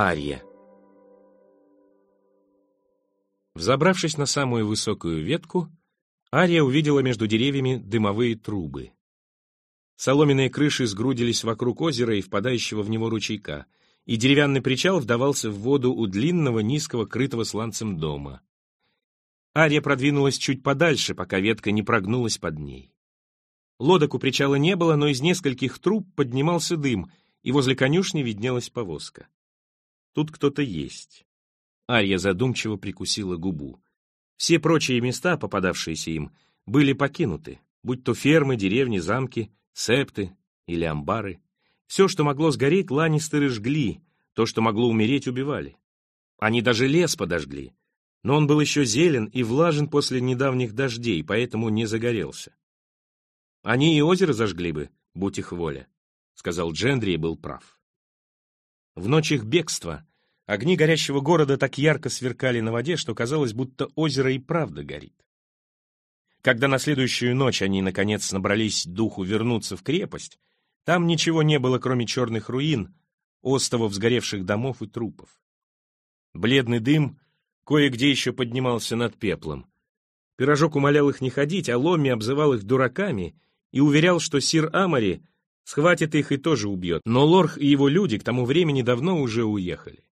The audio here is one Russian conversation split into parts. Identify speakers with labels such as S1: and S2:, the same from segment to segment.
S1: Ария. Взобравшись на самую высокую ветку, Ария увидела между деревьями дымовые трубы. Соломенные крыши сгрудились вокруг озера и впадающего в него ручейка, и деревянный причал вдавался в воду у длинного, низкого, крытого сланцем дома. Ария продвинулась чуть подальше, пока ветка не прогнулась под ней. Лодок у причала не было, но из нескольких труб поднимался дым, и возле конюшни виднелась повозка. Тут кто-то есть. Ария задумчиво прикусила губу. Все прочие места, попадавшиеся им, были покинуты, будь то фермы, деревни, замки, септы или амбары. Все, что могло сгореть, ланнистеры жгли, то, что могло умереть, убивали. Они даже лес подожгли, но он был еще зелен и влажен после недавних дождей, поэтому не загорелся. Они и озеро зажгли бы, будь их воля, — сказал Джендри и был прав. В ночь их бегства огни горящего города так ярко сверкали на воде, что казалось, будто озеро и правда горит. Когда на следующую ночь они, наконец, набрались духу вернуться в крепость, там ничего не было, кроме черных руин, остовов сгоревших домов и трупов. Бледный дым кое-где еще поднимался над пеплом. Пирожок умолял их не ходить, а Ломми обзывал их дураками и уверял, что сир Амари схватит их и тоже убьет, но Лорх и его люди к тому времени давно уже уехали.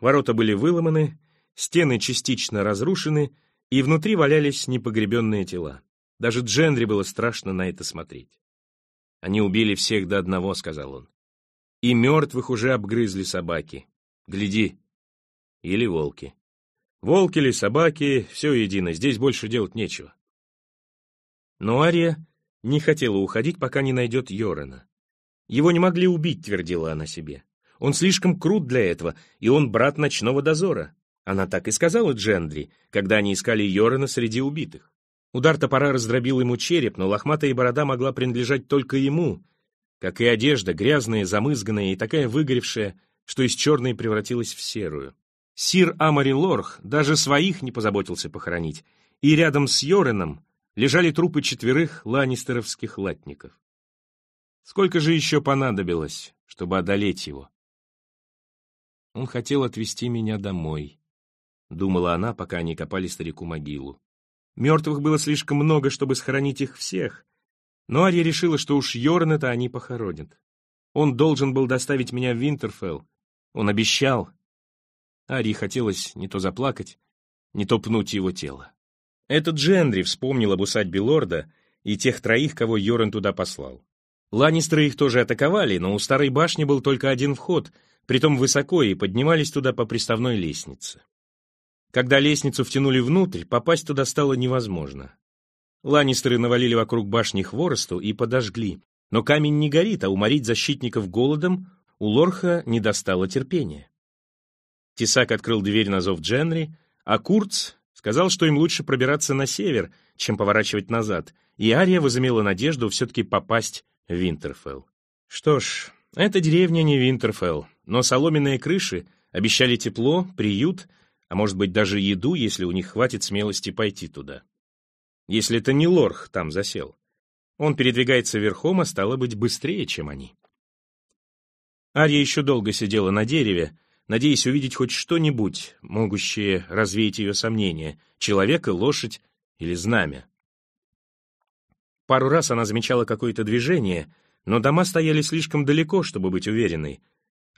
S1: Ворота были выломаны, стены частично разрушены, и внутри валялись непогребенные тела. Даже Джендри было страшно на это смотреть. «Они убили всех до одного», — сказал он. «И мертвых уже обгрызли собаки. Гляди. Или волки. Волки или собаки, все едино, здесь больше делать нечего». Но Ария не хотела уходить, пока не найдет Йорена. «Его не могли убить», — твердила она себе. «Он слишком крут для этого, и он брат ночного дозора. Она так и сказала Джендри, когда они искали Йорена среди убитых. Удар топора раздробил ему череп, но лохматая борода могла принадлежать только ему, как и одежда, грязная, замызганная и такая выгоревшая, что из черной превратилась в серую. Сир Амари Лорх даже своих не позаботился похоронить, и рядом с Йореном лежали трупы четверых ланнистеровских латников. Сколько же еще понадобилось, чтобы одолеть его? Он хотел отвезти меня домой. — думала она, пока они копали старику могилу. Мертвых было слишком много, чтобы схоронить их всех. Но Ария решила, что уж Йорна-то они похоронят. Он должен был доставить меня в Винтерфелл. Он обещал. Арии хотелось не то заплакать, не то пнуть его тело. Этот Джендри вспомнил об усадьбе лорда и тех троих, кого Йоран туда послал. Ланнистеры их тоже атаковали, но у старой башни был только один вход, притом высоко, и поднимались туда по приставной лестнице. Когда лестницу втянули внутрь, попасть туда стало невозможно. Ланнистеры навалили вокруг башни хворосту и подожгли. Но камень не горит, а уморить защитников голодом у Лорха не достало терпения. Тесак открыл дверь на зов Дженри, а Курц сказал, что им лучше пробираться на север, чем поворачивать назад, и Ария возымела надежду все-таки попасть в Винтерфелл. Что ж, эта деревня не Винтерфелл, но соломенные крыши обещали тепло, приют — а может быть даже еду, если у них хватит смелости пойти туда. Если это не Лорх там засел. Он передвигается верхом, а стало быть быстрее, чем они. Ария еще долго сидела на дереве, надеясь увидеть хоть что-нибудь, могущее развеять ее сомнения, человека, лошадь или знамя. Пару раз она замечала какое-то движение, но дома стояли слишком далеко, чтобы быть уверенной.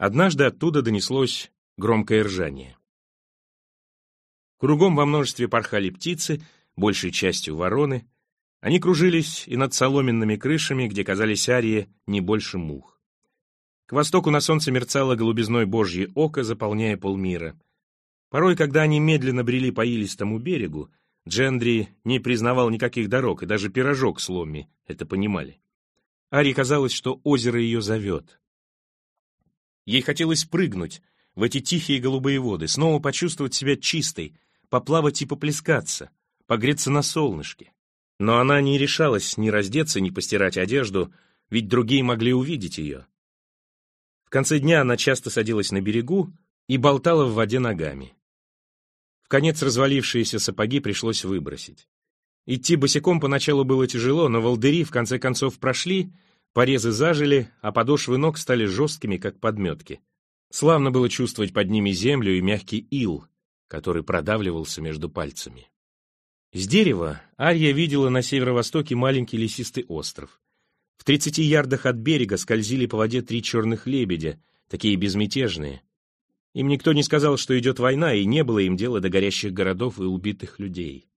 S1: Однажды оттуда донеслось громкое ржание. Кругом во множестве порхали птицы, большей частью вороны. Они кружились и над соломенными крышами, где казались арии не больше мух. К востоку на солнце мерцало голубизной божье око, заполняя полмира. Порой, когда они медленно брели по илистому берегу, Джендри не признавал никаких дорог, и даже пирожок с Ломми это понимали. Арии казалось, что озеро ее зовет. Ей хотелось прыгнуть в эти тихие голубые воды, снова почувствовать себя чистой, поплавать и поплескаться, погреться на солнышке. Но она не решалась ни раздеться, ни постирать одежду, ведь другие могли увидеть ее. В конце дня она часто садилась на берегу и болтала в воде ногами. В конец развалившиеся сапоги пришлось выбросить. Идти босиком поначалу было тяжело, но волдыри в конце концов прошли, порезы зажили, а подошвы ног стали жесткими, как подметки. Славно было чувствовать под ними землю и мягкий ил, который продавливался между пальцами. С дерева Ария видела на северо-востоке маленький лесистый остров. В тридцати ярдах от берега скользили по воде три черных лебедя, такие безмятежные. Им никто не сказал, что идет война, и не было им дела до горящих городов и убитых людей.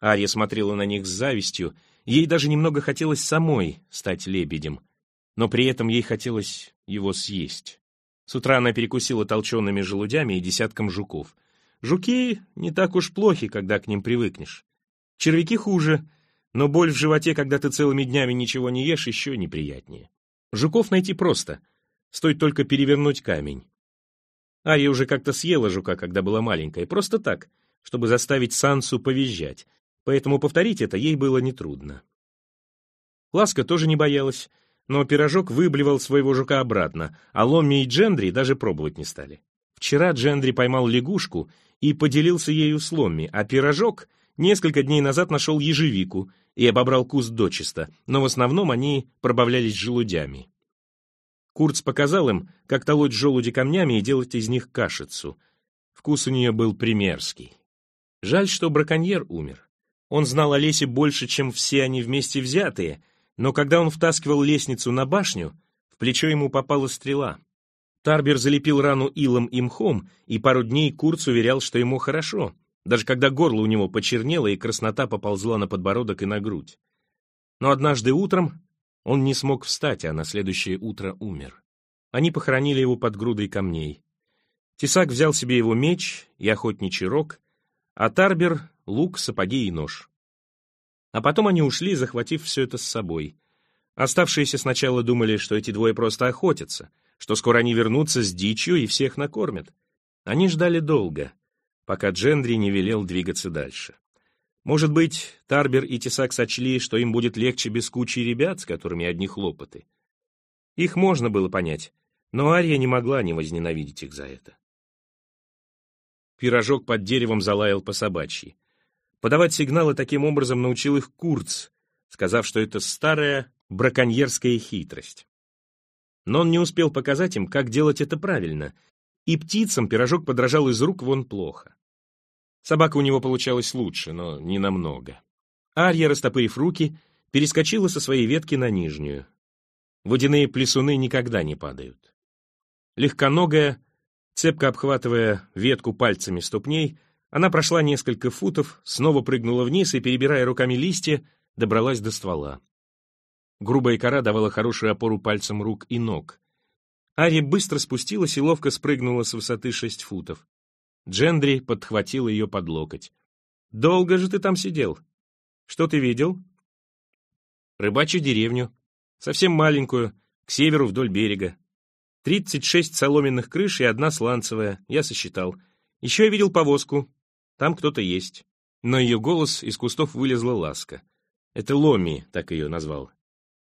S1: Ария смотрела на них с завистью, ей даже немного хотелось самой стать лебедем, но при этом ей хотелось его съесть. С утра она перекусила толчеными желудями и десятком жуков — Жуки не так уж плохи, когда к ним привыкнешь. Червяки хуже, но боль в животе, когда ты целыми днями ничего не ешь, еще неприятнее. Жуков найти просто, стоит только перевернуть камень. Ария уже как-то съела жука, когда была маленькая, просто так, чтобы заставить Сансу повизжать, поэтому повторить это ей было нетрудно. Ласка тоже не боялась, но пирожок выблевал своего жука обратно, а Ломми и Джендри даже пробовать не стали. Вчера Джендри поймал лягушку и поделился ею с Ломми, а пирожок несколько дней назад нашел ежевику и обобрал куст дочисто, но в основном они пробавлялись желудями. Курц показал им, как толоть желуди камнями и делать из них кашицу. Вкус у нее был примерский. Жаль, что браконьер умер. Он знал о лесе больше, чем все они вместе взятые, но когда он втаскивал лестницу на башню, в плечо ему попала стрела. Тарбер залепил рану илом и мхом, и пару дней Курц уверял, что ему хорошо, даже когда горло у него почернело и краснота поползла на подбородок и на грудь. Но однажды утром он не смог встать, а на следующее утро умер. Они похоронили его под грудой камней. Тесак взял себе его меч и охотничий рог, а Тарбер — лук, сапоги и нож. А потом они ушли, захватив все это с собой. Оставшиеся сначала думали, что эти двое просто охотятся — что скоро они вернутся с дичью и всех накормят. Они ждали долго, пока Джендри не велел двигаться дальше. Может быть, Тарбер и Тесак сочли, что им будет легче без кучи ребят, с которыми одни хлопоты. Их можно было понять, но Ария не могла не возненавидеть их за это. Пирожок под деревом залаял по собачьи. Подавать сигналы таким образом научил их Курц, сказав, что это старая браконьерская хитрость но он не успел показать им, как делать это правильно, и птицам пирожок подражал из рук вон плохо. Собака у него получалась лучше, но не намного. Арья, растопырив руки, перескочила со своей ветки на нижнюю. Водяные плесуны никогда не падают. Легконогая, цепко обхватывая ветку пальцами ступней, она прошла несколько футов, снова прыгнула вниз и, перебирая руками листья, добралась до ствола. Грубая кора давала хорошую опору пальцам рук и ног. Ари быстро спустилась и ловко спрыгнула с высоты шесть футов. Джендри подхватил ее под локоть. «Долго же ты там сидел? Что ты видел?» «Рыбачью деревню. Совсем маленькую, к северу вдоль берега. Тридцать шесть соломенных крыш и одна сланцевая, я сосчитал. Еще я видел повозку. Там кто-то есть». Но ее голос из кустов вылезла ласка. Это Ломи, так ее назвал.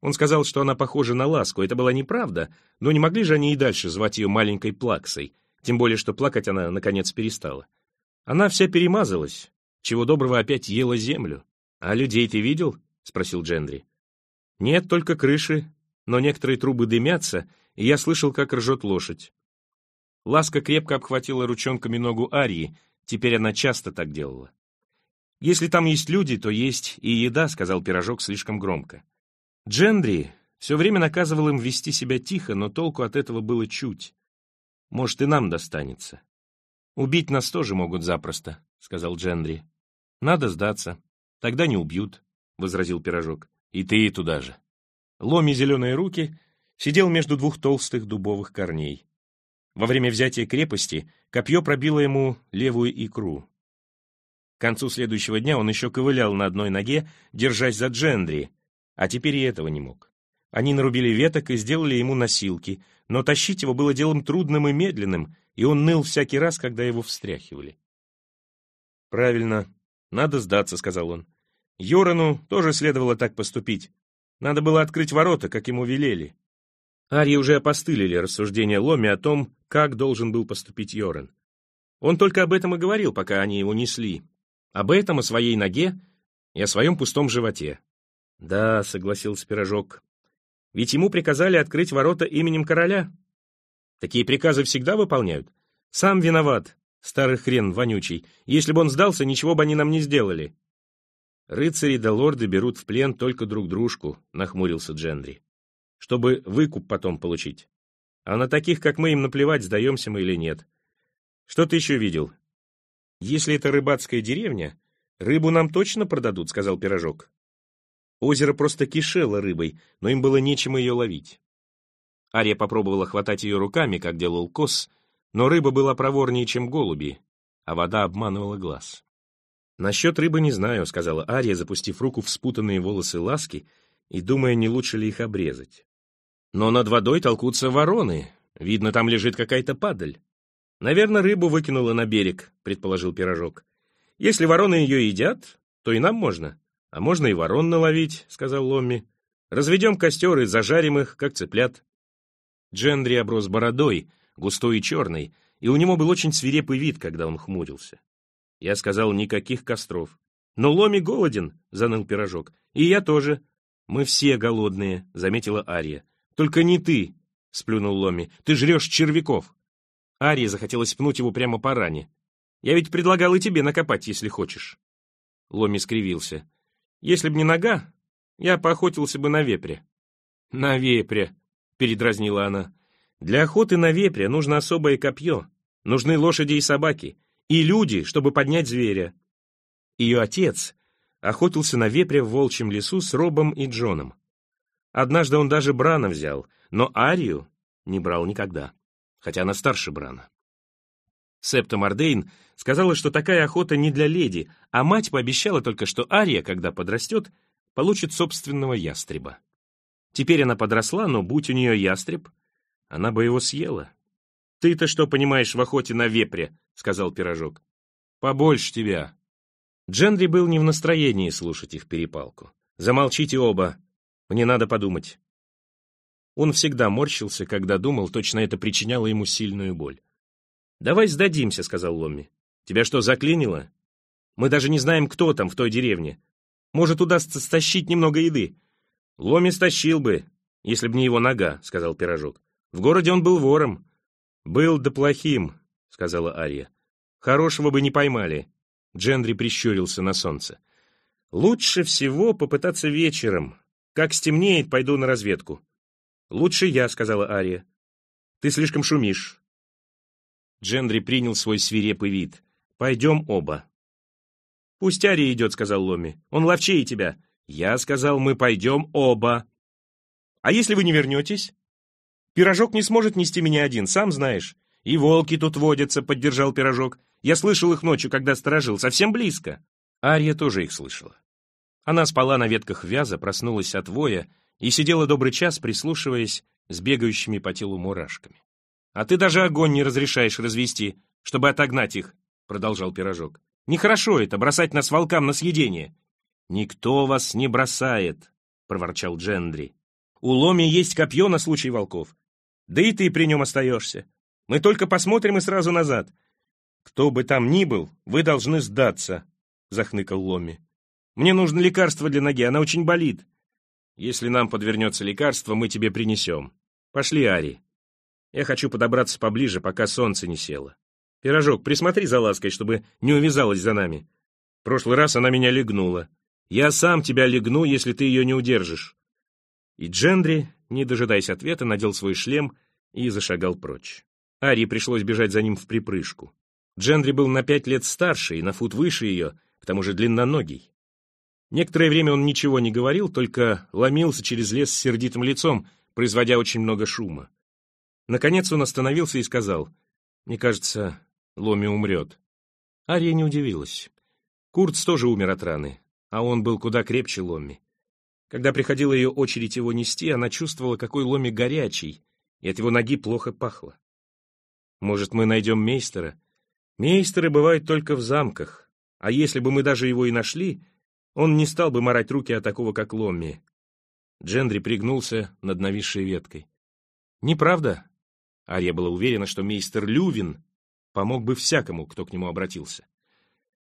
S1: Он сказал, что она похожа на ласку. Это была неправда, но не могли же они и дальше звать ее маленькой плаксой, тем более, что плакать она, наконец, перестала. Она вся перемазалась, чего доброго опять ела землю. «А людей ты видел?» — спросил Джендри. «Нет, только крыши, но некоторые трубы дымятся, и я слышал, как ржет лошадь». Ласка крепко обхватила ручонками ногу Арии, теперь она часто так делала. «Если там есть люди, то есть и еда», — сказал пирожок слишком громко. Джендри все время наказывал им вести себя тихо, но толку от этого было чуть. Может, и нам достанется. Убить нас тоже могут запросто, — сказал Джендри. Надо сдаться. Тогда не убьют, — возразил Пирожок. И ты туда же. Ломи зеленые руки сидел между двух толстых дубовых корней. Во время взятия крепости копье пробило ему левую икру. К концу следующего дня он еще ковылял на одной ноге, держась за Джендри, а теперь и этого не мог. Они нарубили веток и сделали ему носилки, но тащить его было делом трудным и медленным, и он ныл всякий раз, когда его встряхивали. «Правильно, надо сдаться», — сказал он. Йорану тоже следовало так поступить. Надо было открыть ворота, как ему велели. Арьи уже опостылили рассуждения Ломи о том, как должен был поступить Йоран. Он только об этом и говорил, пока они его несли. Об этом, о своей ноге и о своем пустом животе. «Да», — согласился Пирожок, — «ведь ему приказали открыть ворота именем короля». Такие приказы всегда выполняют. Сам виноват, старый хрен вонючий. Если бы он сдался, ничего бы они нам не сделали. Рыцари да лорды берут в плен только друг дружку, нахмурился Джендри. Чтобы выкуп потом получить. А на таких, как мы, им наплевать, сдаемся мы или нет. Что ты еще видел? Если это рыбацкая деревня, рыбу нам точно продадут, сказал Пирожок. Озеро просто кишело рыбой, но им было нечем ее ловить. Ария попробовала хватать ее руками, как делал Кос, но рыба была проворнее, чем голуби, а вода обманывала глаз. «Насчет рыбы не знаю», — сказала Ария, запустив руку в спутанные волосы ласки и думая, не лучше ли их обрезать. «Но над водой толкутся вороны. Видно, там лежит какая-то падаль. Наверное, рыбу выкинула на берег», — предположил Пирожок. «Если вороны ее едят, то и нам можно. А можно и ворон наловить», — сказал Ломми. «Разведем костер и зажарим их, как цыплят». Джендри оброс бородой, густой и черной, и у него был очень свирепый вид, когда он хмурился. Я сказал, никаких костров. «Но Ломи голоден», — заныл пирожок. «И я тоже». «Мы все голодные», — заметила Ария. «Только не ты», — сплюнул Ломи. «Ты жрешь червяков». Ария захотелось пнуть его прямо по ране. «Я ведь предлагал и тебе накопать, если хочешь». Ломи скривился. «Если б не нога, я поохотился бы на вепре». «На вепре», — передразнила она. «Для охоты на вепря нужно особое копье. Нужны лошади и собаки. И люди, чтобы поднять зверя». Ее отец охотился на вепря в волчьем лесу с Робом и Джоном. Однажды он даже Брана взял, но Арию не брал никогда, хотя она старше Брана. Септа Мардейн сказала, что такая охота не для леди, а мать пообещала только, что Ария, когда подрастет, получит собственного ястреба. Теперь она подросла, но будь у нее ястреб, она бы его съела. «Ты-то что понимаешь в охоте на вепре?» — сказал Пирожок. «Побольше тебя». Джендри был не в настроении слушать их перепалку. «Замолчите оба. Мне надо подумать». Он всегда морщился, когда думал, точно это причиняло ему сильную боль. «Давай сдадимся», — сказал Ломми. «Тебя что, заклинило? Мы даже не знаем, кто там в той деревне. Может, удастся стащить немного еды. «Ломи стащил бы, если б не его нога», — сказал Пирожок. «В городе он был вором». «Был да плохим», — сказала Ария. «Хорошего бы не поймали». Джендри прищурился на солнце. «Лучше всего попытаться вечером. Как стемнеет, пойду на разведку». «Лучше я», — сказала Ария. «Ты слишком шумишь». Джендри принял свой свирепый вид. «Пойдем оба». «Пусть Ария идет», — сказал Ломи. «Он ловчее тебя. Я сказал, мы пойдем оба. А если вы не вернетесь? Пирожок не сможет нести меня один, сам знаешь. И волки тут водятся, поддержал пирожок. Я слышал их ночью, когда сторожил, совсем близко. Ария тоже их слышала. Она спала на ветках вяза, проснулась от воя и сидела добрый час, прислушиваясь с бегающими по телу мурашками. «А ты даже огонь не разрешаешь развести, чтобы отогнать их», — продолжал пирожок. «Нехорошо это, бросать нас волкам на съедение. «Никто вас не бросает», — проворчал Джендри. «У Ломи есть копье на случай волков. Да и ты при нем остаешься. Мы только посмотрим и сразу назад. Кто бы там ни был, вы должны сдаться», — захныкал Ломи. «Мне нужно лекарство для ноги, она очень болит. Если нам подвернется лекарство, мы тебе принесем. Пошли, Ари. Я хочу подобраться поближе, пока солнце не село. Пирожок, присмотри за лаской, чтобы не увязалась за нами. В прошлый раз она меня легнула. Я сам тебя легну, если ты ее не удержишь». И Джендри, не дожидаясь ответа, надел свой шлем и зашагал прочь. Арии пришлось бежать за ним в припрыжку. Джендри был на пять лет старше и на фут выше ее, к тому же длинноногий. Некоторое время он ничего не говорил, только ломился через лес с сердитым лицом, производя очень много шума. Наконец он остановился и сказал, «Мне кажется, Ломи умрет». Ария не удивилась. Курц тоже умер от раны, а он был куда крепче Ломми. Когда приходила ее очередь его нести, она чувствовала, какой Ломми горячий, и от его ноги плохо пахло. Может, мы найдем мейстера? Мейстеры бывают только в замках, а если бы мы даже его и нашли, он не стал бы морать руки от такого, как Ломми. Джендри пригнулся над нависшей веткой. «Неправда?» Ария была уверена, что мейстер Лювин помог бы всякому, кто к нему обратился.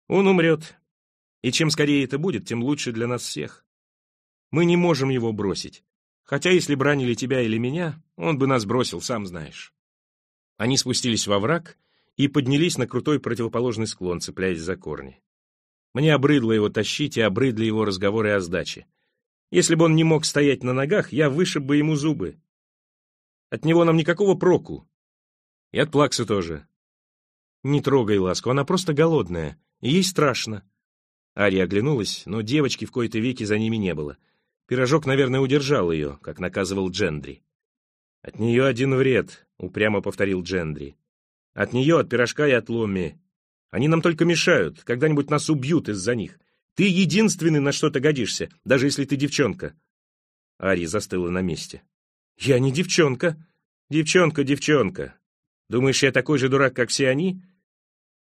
S1: «Он умрет, и чем скорее это будет, тем лучше для нас всех. Мы не можем его бросить. Хотя если бранили тебя или меня, он бы нас бросил, сам знаешь. Они спустились во враг и поднялись на крутой противоположный склон, цепляясь за корни. Мне обрыдло его тащить и обрыдли его разговоры о сдаче. Если бы он не мог стоять на ногах, я вышиб бы ему зубы. От него нам никакого проку. И от Плаксы тоже. Не трогай ласку, она просто голодная, и ей страшно. Ария оглянулась, но девочки в кои-то веки за ними не было. Пирожок, наверное, удержал ее, как наказывал Джендри. «От нее один вред», — упрямо повторил Джендри. «От нее, от пирожка и от ломи. Они нам только мешают, когда-нибудь нас убьют из-за них. Ты единственный, на что ты годишься, даже если ты девчонка». Ари застыла на месте. «Я не девчонка. Девчонка, девчонка. Думаешь, я такой же дурак, как все они?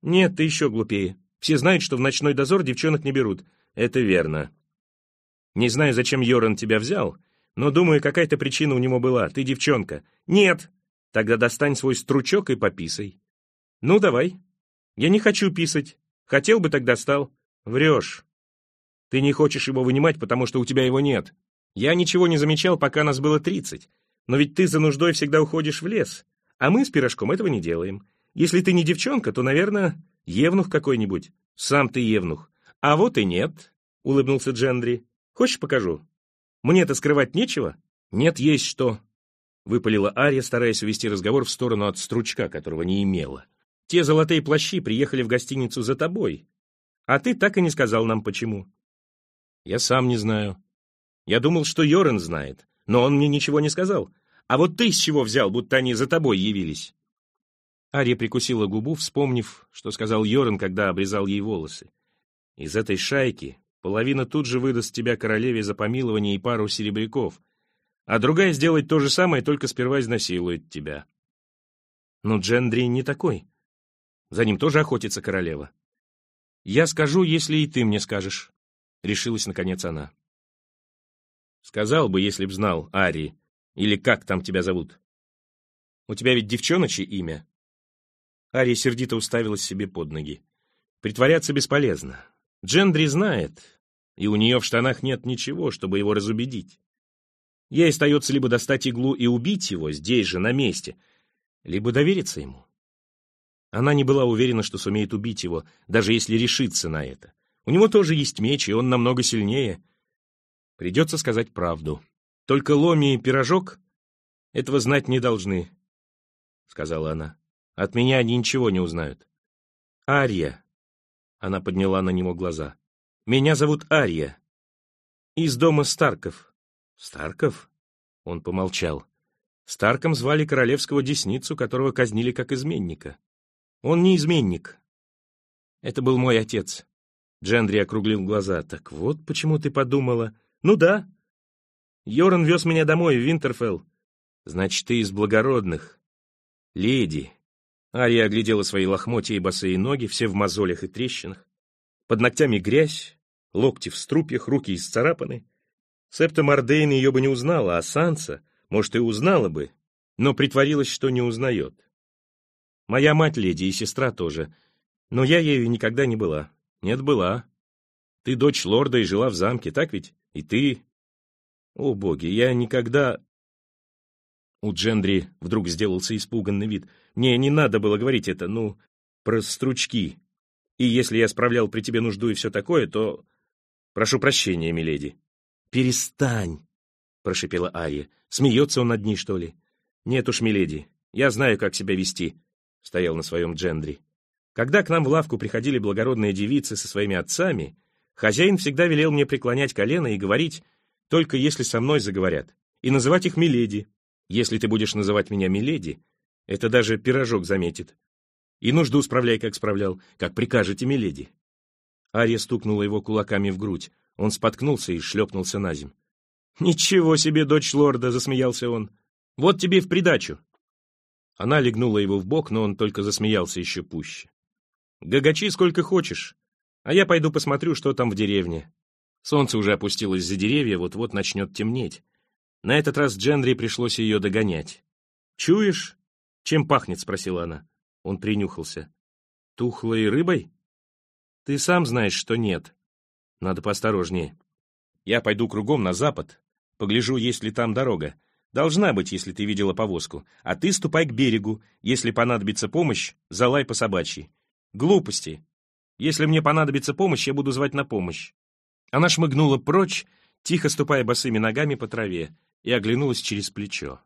S1: Нет, ты еще глупее. Все знают, что в ночной дозор девчонок не берут. Это верно. Не знаю, зачем Йоран тебя взял, но, думаю, какая-то причина у него была. Ты девчонка. Нет. Тогда достань свой стручок и пописай. Ну, давай. Я не хочу писать. Хотел бы, тогда стал. Врешь. Ты не хочешь его вынимать, потому что у тебя его нет. Я ничего не замечал, пока нас было тридцать. Но ведь ты за нуждой всегда уходишь в лес. А мы с пирожком этого не делаем. Если ты не девчонка, то, наверное, евнух какой-нибудь. Сам ты евнух. А вот и нет, — улыбнулся Джендри. Хочешь, покажу? Мне-то скрывать нечего? Нет, есть что. Выпалила Ария, стараясь увести разговор в сторону от стручка, которого не имела. Те золотые плащи приехали в гостиницу за тобой. А ты так и не сказал нам, почему. Я сам не знаю. Я думал, что Йорен знает, но он мне ничего не сказал. А вот ты с чего взял, будто они за тобой явились?» Ария прикусила губу, вспомнив, что сказал Йорен, когда обрезал ей волосы. «Из этой шайки половина тут же выдаст тебя королеве за помилование и пару серебряков, а другая сделает то же самое, только сперва изнасилует тебя». Но Джендри не такой. За ним тоже охотится королева. «Я скажу, если и ты мне скажешь», — решилась наконец она. «Сказал бы, если б знал, Ари, или как там тебя зовут? У тебя ведь девчоночье имя?» Ария сердито уставилась себе под ноги. Притворяться бесполезно. Джендри знает, и у нее в штанах нет ничего, чтобы его разубедить. Ей остается либо достать иглу и убить его здесь же, на месте, либо довериться ему. Она не была уверена, что сумеет убить его, даже если решится на это. У него тоже есть меч, и он намного сильнее. Придется сказать правду. Только Ломи и Пирожок этого знать не должны, — сказала она. От меня они ничего не узнают. Ария. Она подняла на него глаза. Меня зовут Ария. Из дома Старков. Старков? Он помолчал. Старком звали королевского десницу, которого казнили как изменника. Он не изменник. Это был мой отец. Джендри округлил глаза. Так вот почему ты подумала. Ну да, Йоран вез меня домой, в Винтерфелл. Значит, ты из благородных. Леди. Ария оглядела свои лохмотья и босые ноги, все в мозолях и трещинах. Под ногтями грязь, локти в струпьях, руки исцарапаны. Септа Мардейн ее бы не узнала, а Санса, может, и узнала бы, но притворилась, что не узнает. Моя мать леди и сестра тоже, но я ею никогда не была. Нет, была. Ты дочь лорда и жила в замке, так ведь? И ты, о, боги, я никогда... У Джендри вдруг сделался испуганный вид. Мне не надо было говорить это, ну, про стручки. И если я справлял при тебе нужду и все такое, то... Прошу прощения, миледи. Перестань, прошипела Ария. Смеется он над ней, что ли? Нет уж, миледи, я знаю, как себя вести, стоял на своем Джендри. Когда к нам в лавку приходили благородные девицы со своими отцами, хозяин всегда велел мне преклонять колено и говорить только если со мной заговорят, и называть их Миледи. Если ты будешь называть меня Миледи, это даже пирожок заметит. И нужду справляй, как справлял, как прикажете, Миледи. Ария стукнула его кулаками в грудь. Он споткнулся и шлепнулся на земь. «Ничего себе, дочь лорда!» — засмеялся он. «Вот тебе в придачу!» Она легнула его в бок, но он только засмеялся еще пуще. «Гагачи сколько хочешь, а я пойду посмотрю, что там в деревне. Солнце уже опустилось за деревья, вот-вот начнет темнеть. На этот раз Джендри пришлось ее догонять. «Чуешь? Чем пахнет?» — спросила она. Он принюхался. «Тухлой рыбой?» «Ты сам знаешь, что нет. Надо поосторожнее. Я пойду кругом на запад, погляжу, есть ли там дорога. Должна быть, если ты видела повозку. А ты ступай к берегу. Если понадобится помощь, залай по собачьи. Глупости. Если мне понадобится помощь, я буду звать на помощь. Она шмыгнула прочь, тихо ступая босыми ногами по траве, и оглянулась через плечо.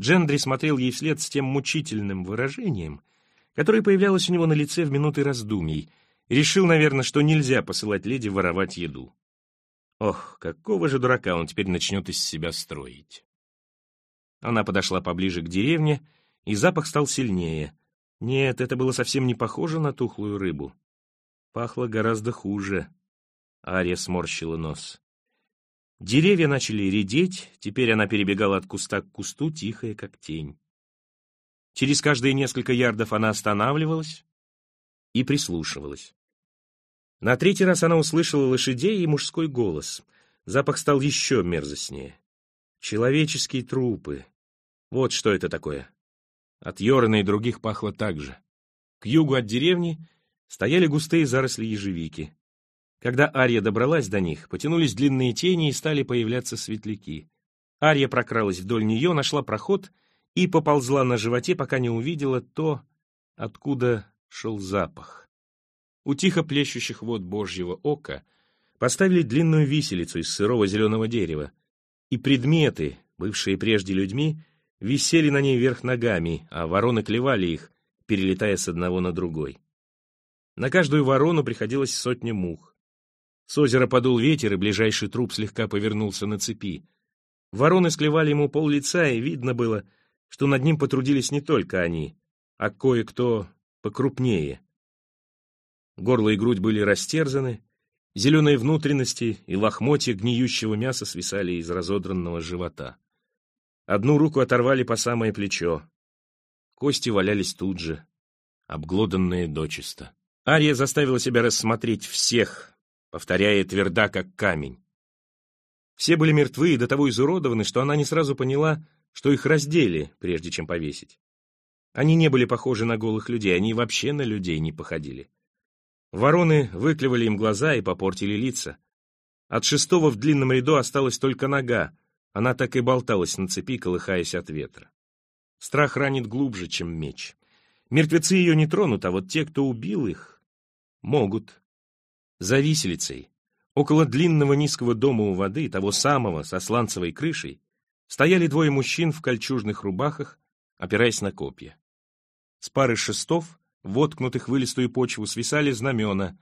S1: Джендри смотрел ей вслед с тем мучительным выражением, которое появлялось у него на лице в минуты раздумий, и решил, наверное, что нельзя посылать леди воровать еду. Ох, какого же дурака он теперь начнет из себя строить. Она подошла поближе к деревне, и запах стал сильнее. Нет, это было совсем не похоже на тухлую рыбу. Пахло гораздо хуже. Ария сморщила нос. Деревья начали редеть, теперь она перебегала от куста к кусту, тихая, как тень. Через каждые несколько ярдов она останавливалась и прислушивалась. На третий раз она услышала лошадей и мужской голос. Запах стал еще мерзостнее. Человеческие трупы. Вот что это такое. От Йорона и других пахло так же. К югу от деревни стояли густые заросли ежевики. Когда Ария добралась до них, потянулись длинные тени и стали появляться светляки. Ария прокралась вдоль нее, нашла проход и поползла на животе, пока не увидела то, откуда шел запах. У тихо плещущих вод Божьего ока поставили длинную виселицу из сырого зеленого дерева, и предметы, бывшие прежде людьми, висели на ней вверх ногами, а вороны клевали их, перелетая с одного на другой. На каждую ворону приходилось сотня мух. С озера подул ветер, и ближайший труп слегка повернулся на цепи. Вороны склевали ему пол лица, и видно было, что над ним потрудились не только они, а кое-кто покрупнее. Горло и грудь были растерзаны, Зеленые внутренности и лохмотья гниющего мяса свисали из разодранного живота. Одну руку оторвали по самое плечо. Кости валялись тут же, обглоданные дочисто. Ария заставила себя рассмотреть всех, повторяя тверда, как камень. Все были мертвы и до того изуродованы, что она не сразу поняла, что их раздели, прежде чем повесить. Они не были похожи на голых людей, они вообще на людей не походили. Вороны выклевали им глаза и попортили лица. От шестого в длинном ряду осталась только нога, она так и болталась на цепи, колыхаясь от ветра. Страх ранит глубже, чем меч. Мертвецы ее не тронут, а вот те, кто убил их, могут. За виселицей, около длинного низкого дома у воды, того самого, со сланцевой крышей, стояли двое мужчин в кольчужных рубахах, опираясь на копья. С пары шестов воткнутых в илистую почву, свисали знамена.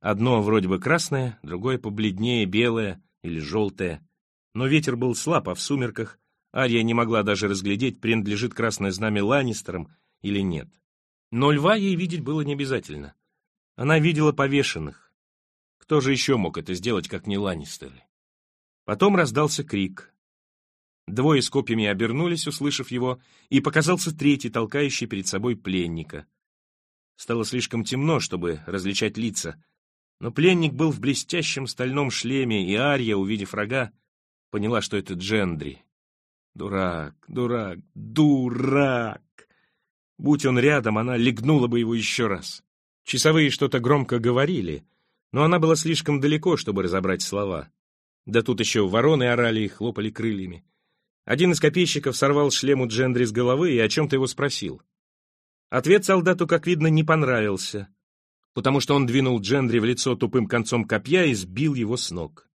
S1: Одно вроде бы красное, другое побледнее, белое или желтое. Но ветер был слаб, а в сумерках Ария не могла даже разглядеть, принадлежит красное знамя Ланнистерам или нет. Но льва ей видеть было не обязательно. Она видела повешенных. Кто же еще мог это сделать, как не Ланнистеры? Потом раздался крик. Двое с копьями обернулись, услышав его, и показался третий, толкающий перед собой пленника. Стало слишком темно, чтобы различать лица, но пленник был в блестящем стальном шлеме, и Ария, увидев рога, поняла, что это Джендри. Дурак, дурак, дурак! Будь он рядом, она легнула бы его еще раз. Часовые что-то громко говорили, но она была слишком далеко, чтобы разобрать слова. Да тут еще вороны орали и хлопали крыльями. Один из копейщиков сорвал шлем у Джендри с головы и о чем-то его спросил. Ответ солдату, как видно, не понравился, потому что он двинул Джендри в лицо тупым концом копья и сбил его с ног.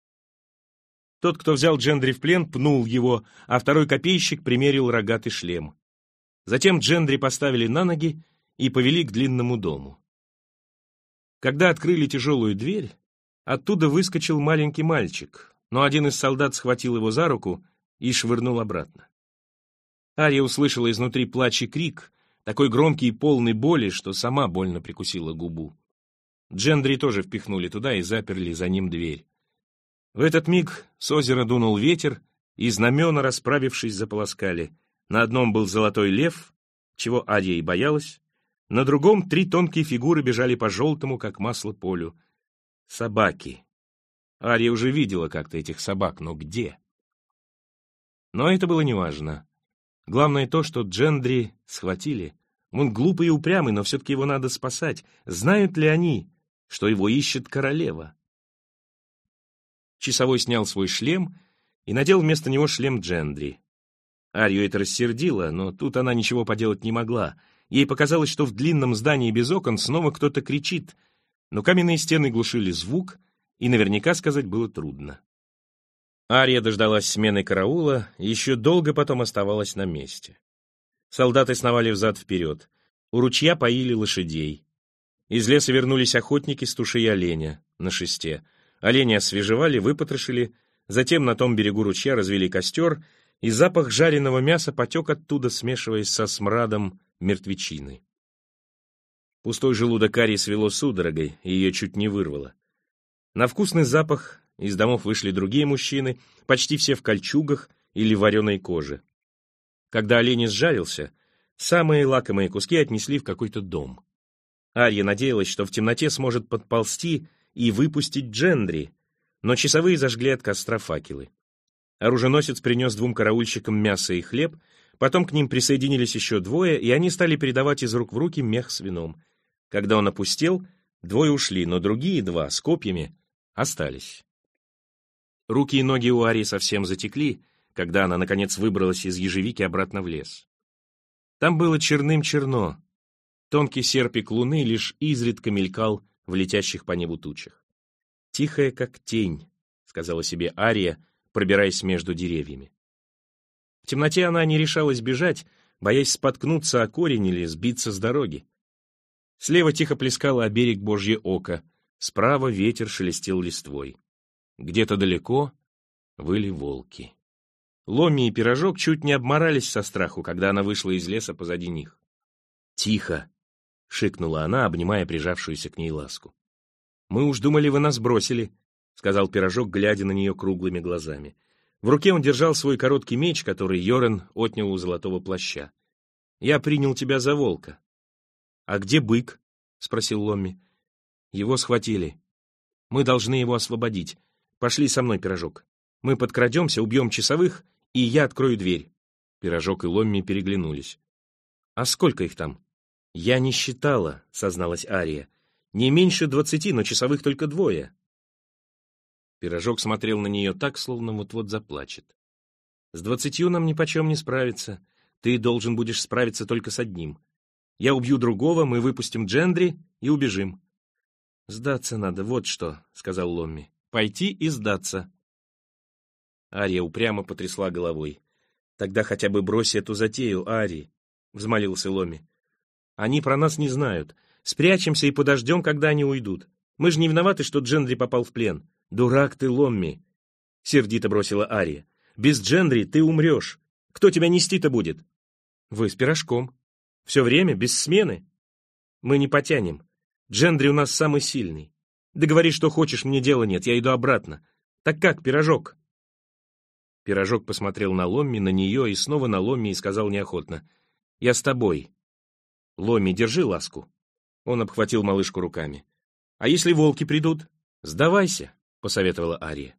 S1: Тот, кто взял Джендри в плен, пнул его, а второй копейщик примерил рогатый шлем. Затем Джендри поставили на ноги и повели к длинному дому. Когда открыли тяжелую дверь, оттуда выскочил маленький мальчик, но один из солдат схватил его за руку и швырнул обратно. Ария услышала изнутри плач и крик, такой громкий и полный боли, что сама больно прикусила губу. Джендри тоже впихнули туда и заперли за ним дверь. В этот миг с озера дунул ветер, и знамена, расправившись, заполоскали. На одном был золотой лев, чего Адья и боялась, на другом три тонкие фигуры бежали по желтому, как масло, полю. Собаки. Ария уже видела как-то этих собак, но где? Но это было неважно. Главное то, что Джендри схватили. Он глупый и упрямый, но все-таки его надо спасать. Знают ли они, что его ищет королева? Часовой снял свой шлем и надел вместо него шлем Джендри. Арию это рассердило, но тут она ничего поделать не могла. Ей показалось, что в длинном здании без окон снова кто-то кричит, но каменные стены глушили звук, и наверняка сказать было трудно. Ария дождалась смены караула и еще долго потом оставалась на месте. Солдаты сновали взад-вперед. У ручья поили лошадей. Из леса вернулись охотники с тушей оленя на шесте. Оленя освежевали, выпотрошили, затем на том берегу ручья развели костер, и запах жареного мяса потек оттуда, смешиваясь со смрадом мертвечины. Пустой желудок Ари свело судорогой, и ее чуть не вырвало. На вкусный запах из домов вышли другие мужчины, почти все в кольчугах или вареной коже. Когда олень сжалился, самые лакомые куски отнесли в какой-то дом. Арья надеялась, что в темноте сможет подползти и выпустить Джендри, но часовые зажгли от костра факелы. Оруженосец принес двум караульщикам мясо и хлеб, потом к ним присоединились еще двое, и они стали передавать из рук в руки мех с вином. Когда он опустел, двое ушли, но другие два с копьями остались. Руки и ноги у Арии совсем затекли, когда она, наконец, выбралась из ежевики обратно в лес. Там было черным-черно. Тонкий серпик луны лишь изредка мелькал в летящих по небу тучах. «Тихая, как тень», — сказала себе Ария, пробираясь между деревьями. В темноте она не решалась бежать, боясь споткнуться о корень или сбиться с дороги. Слева тихо плескало о берег Божье око, справа ветер шелестел листвой. Где-то далеко выли волки. Ломи и Пирожок чуть не обморались со страху, когда она вышла из леса позади них. «Тихо!» — шикнула она, обнимая прижавшуюся к ней ласку. «Мы уж думали, вы нас бросили», — сказал Пирожок, глядя на нее круглыми глазами. В руке он держал свой короткий меч, который Йорен отнял у золотого плаща. «Я принял тебя за волка». «А где бык?» — спросил Ломми. «Его схватили. Мы должны его освободить. Пошли со мной, Пирожок. Мы подкрадемся, убьем часовых, и я открою дверь». Пирожок и Ломми переглянулись. «А сколько их там?» «Я не считала», — созналась Ария. «Не меньше двадцати, но часовых только двое». Пирожок смотрел на нее так, словно вот-вот заплачет. «С двадцатью нам нипочем не справиться. Ты должен будешь справиться только с одним. Я убью другого, мы выпустим Джендри и убежим». «Сдаться надо, вот что», — сказал Ломми. Пойти и сдаться. Ария упрямо потрясла головой. «Тогда хотя бы брось эту затею, Ари», — взмолился Ломи. «Они про нас не знают. Спрячемся и подождем, когда они уйдут. Мы же не виноваты, что Джендри попал в плен. Дурак ты, Ломми!» — сердито бросила Ария. «Без Джендри ты умрешь. Кто тебя нести-то будет?» «Вы с пирожком. Все время, без смены. Мы не потянем. Джендри у нас самый сильный. Да говори, что хочешь, мне дела нет, я иду обратно. Так как, пирожок?» Пирожок посмотрел на Ломми, на нее и снова на Ломми и сказал неохотно. «Я с тобой. Ломми, держи ласку». Он обхватил малышку руками. «А если волки придут?» «Сдавайся», — посоветовала Ария.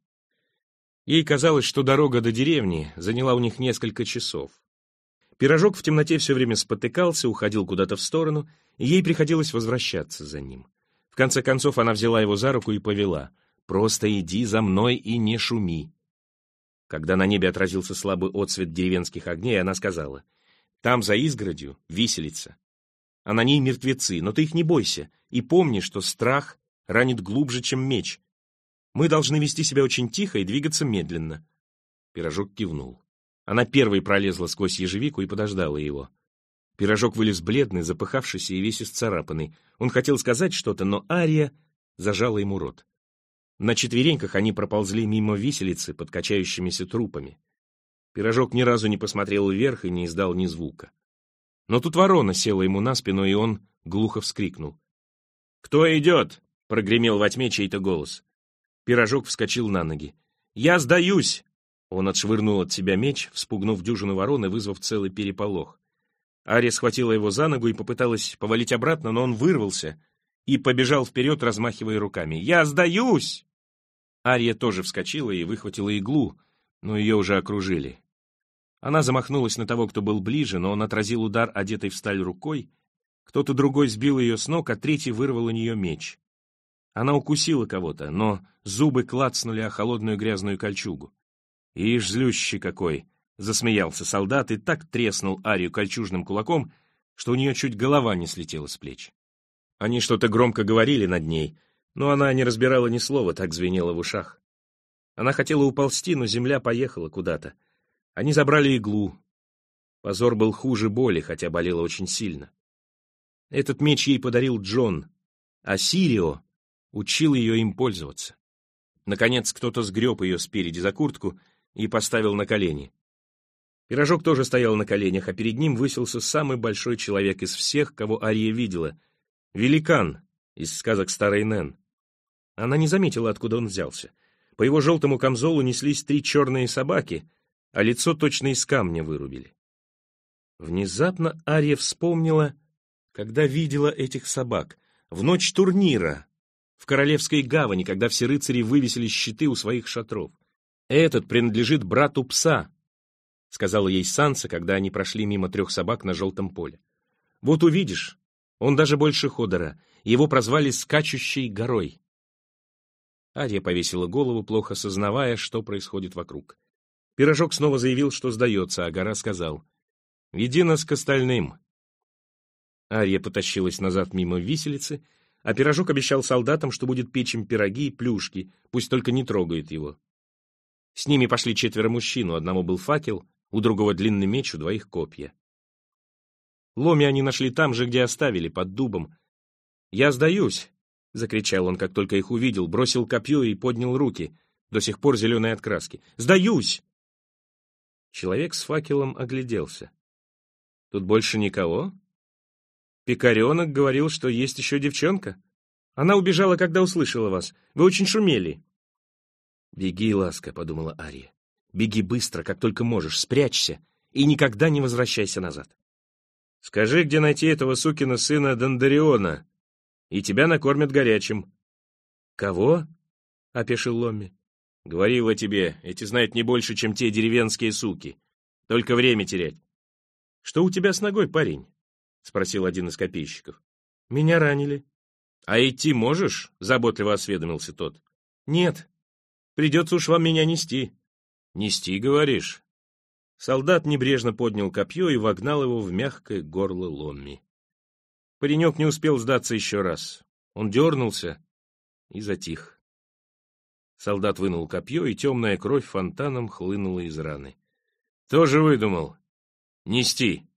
S1: Ей казалось, что дорога до деревни заняла у них несколько часов. Пирожок в темноте все время спотыкался, уходил куда-то в сторону, и ей приходилось возвращаться за ним конце концов она взяла его за руку и повела. «Просто иди за мной и не шуми». Когда на небе отразился слабый отсвет деревенских огней, она сказала, «Там, за изгородью, виселица. А на ней мертвецы, но ты их не бойся, и помни, что страх ранит глубже, чем меч. Мы должны вести себя очень тихо и двигаться медленно». Пирожок кивнул. Она первой пролезла сквозь ежевику и подождала его. Пирожок вылез бледный, запыхавшийся и весь исцарапанный. Он хотел сказать что-то, но Ария зажала ему рот. На четвереньках они проползли мимо виселицы под качающимися трупами. Пирожок ни разу не посмотрел вверх и не издал ни звука. Но тут ворона села ему на спину, и он глухо вскрикнул. «Кто идет?» — прогремел во тьме чей-то голос. Пирожок вскочил на ноги. «Я сдаюсь!» Он отшвырнул от себя меч, вспугнув дюжину ворон и вызвав целый переполох. Ария схватила его за ногу и попыталась повалить обратно, но он вырвался и побежал вперед, размахивая руками. «Я сдаюсь!» Ария тоже вскочила и выхватила иглу, но ее уже окружили. Она замахнулась на того, кто был ближе, но он отразил удар, одетой в сталь рукой. Кто-то другой сбил ее с ног, а третий вырвал у нее меч. Она укусила кого-то, но зубы клацнули о холодную грязную кольчугу. «Ишь, злющий какой!» — Засмеялся солдат и так треснул Арию кольчужным кулаком, что у нее чуть голова не слетела с плеч. Они что-то громко говорили над ней, но она не разбирала ни слова, так звенело в ушах. Она хотела уползти, но земля поехала куда-то. Они забрали иглу. Позор был хуже боли, хотя болела очень сильно. Этот меч ей подарил Джон, а Сирио учил ее им пользоваться. Наконец кто-то сгреб ее спереди за куртку и поставил на колени. Пирожок тоже стоял на коленях, а перед ним высился самый большой человек из всех, кого Ария видела. Великан из сказок старой Нэн. Она не заметила, откуда он взялся. По его желтому камзолу неслись три черные собаки, а лицо точно из камня вырубили. Внезапно Ария вспомнила, когда видела этих собак, в ночь турнира, в Королевской гавани, когда все рыцари вывесили щиты у своих шатров. Этот принадлежит брату пса, — сказала ей Санса, когда они прошли мимо трех собак на желтом поле. «Вот увидишь, он даже больше Ходора, его прозвали «скачущей горой». Ария повесила голову, плохо сознавая, что происходит вокруг. Пирожок снова заявил, что сдается, а гора сказал, «Веди нас к остальным». Ария потащилась назад мимо виселицы, а пирожок обещал солдатам, что будет печь им пироги и плюшки, пусть только не трогает его. С ними пошли четверо мужчин, у одного был факел, у другого длинный меч, у двоих копья. Ломи они нашли там же, где оставили, под дубом. «Я сдаюсь!» — закричал он, как только их увидел, бросил копье и поднял руки, до сих пор зеленой от краски. «Сдаюсь!» Человек с факелом огляделся. «Тут больше никого?» «Пикаренок говорил, что есть еще девчонка. Она убежала, когда услышала вас. Вы очень шумели». «Беги, ласка», — подумала Ария. Беги быстро, как только можешь, спрячься и никогда не возвращайся назад. Скажи, где найти этого сукина сына Дондариона, и тебя накормят горячим. Кого? — опешил Ломми. Говорила тебе, эти знают не больше, чем те деревенские суки. Только время терять. Что у тебя с ногой, парень? — спросил один из копейщиков. Меня ранили. А идти можешь? — заботливо осведомился тот. Нет. Придется уж вам меня нести. «Нести, говоришь?» Солдат небрежно поднял копье и вогнал его в мягкое горло Ломми. Паренек не успел сдаться еще раз. Он дернулся и затих. Солдат вынул копье, и темная кровь фонтаном хлынула из раны. «Тоже выдумал. Нести!»